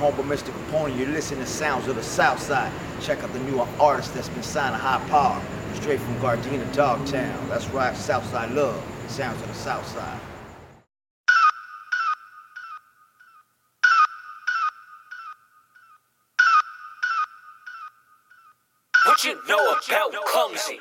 your homeboy Mr. Capone. You're listening to Sounds of the South Side. Check out the new artist that's been signed to Hi Power. Straight from Gardena, Dogtown. That's right, Southside Love. Sounds of the South Side. What you know about clumsy?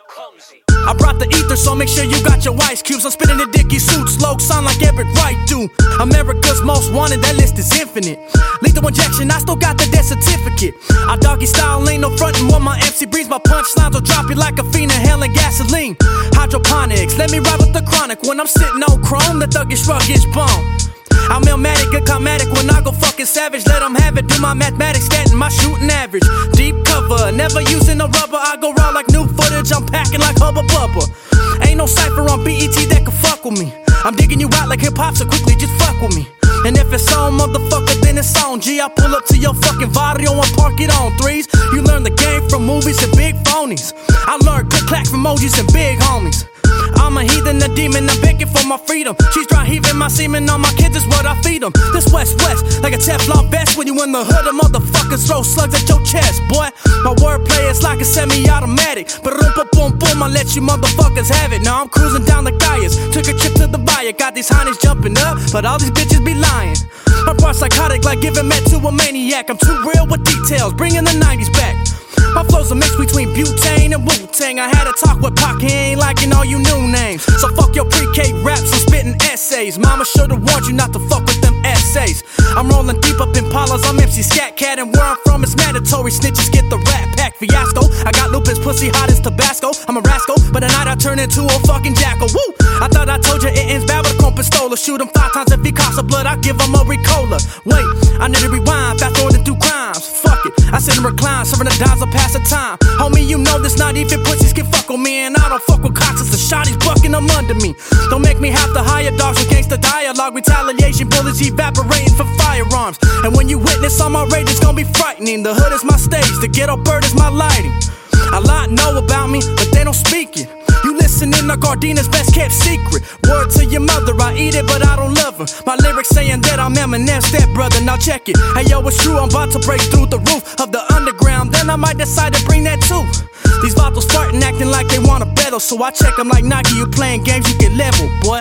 I brought the ether, so make sure you got your ice cubes. I'm spitting the dicky suits, low sound like Everett Wright do. America's most wanted, that list is infinite. Lethal injection, I still got the death certificate. I doggy style, ain't no frontin' when my MC breathes. My punchlines will drop you like a fiend inhaling gasoline. Hydroponics, let me ride with the chronic. When I'm sitting on chrome, the thuggish ruggish bone. I'm illmatic, a comatic when I go fucking savage. Let them have it, do my mathematics, getting my shooting average. Deep cover, never using no rubber. I go raw like new footage, I'm packing like Hubba Bubba. Ain't no cipher on BET that can fuck with me. I'm digging you out like hip hop, so quickly just fuck with me. And if it's on, motherfucker, then it's on. G, I pull up to your fucking barrio and park it on threes. You learn the game from movies and big phonies. I learned click clack from emojis and big homies. I'm a heathen, a demon, I'm begging for my freedom. She's dry heaving my semen on my kids, is what I feed them. This West West, like a Teflon vest when you in the hood, the motherfuckers throw slugs at your chest, boy. My wordplay is like a semi automatic. But boom, boom, boom, I let you motherfuckers have it. Now I'm cruising down the Gaias, took a trip to the buyer, got these honeys jumping up, but all these bitches be lying. My bro psychotic, like giving met to a maniac. I'm too real with details, bringing the 90s back. My flow's a mix between butane and Wu Tang. I had a talk with Pac, he ain't liking all you new names. So fuck your pre K raps, I'm spitting essays. Mama should've warned you not to fuck with them essays. I'm rolling deep up in Palas, I'm MC Scat Cat, and where I'm from is mandatory. Snitches get the rat pack fiasco. I got lupus, pussy hot as Tabasco. I'm a rascal, but at night I turn into a fucking jackal. Woo! I thought I told you it ends bad with a con pistola. Shoot him five times if he costs a blood, I give him a Ricola. Wait, I need to rewind, fast forwarding through crimes. Fuck it, I sit and recline, serving the dimes, I'll pass the time. Homie, you know this, not even pussies and I don't fuck with cocks, it's the shotties bucking them under me. Don't make me have to hire dogs with gangsta dialogue, retaliation, bullets evaporating for firearms. And when you witness all my rage, it's gonna be frightening. The hood is my stage, the ghetto bird is my lighting. A lot know about me, but they don't speak it. Listening to Gardena's best kept secret. Word to your mother, I eat it, but I don't love her. My lyrics saying that I'm Eminem's step brother. Now check it. Hey yo, it's true, I'm about to break through the roof of the underground. Then I might decide to bring that too. These bottles farting, acting like they wanna battle. So I check them like Nike, you playing games, you get level, boy.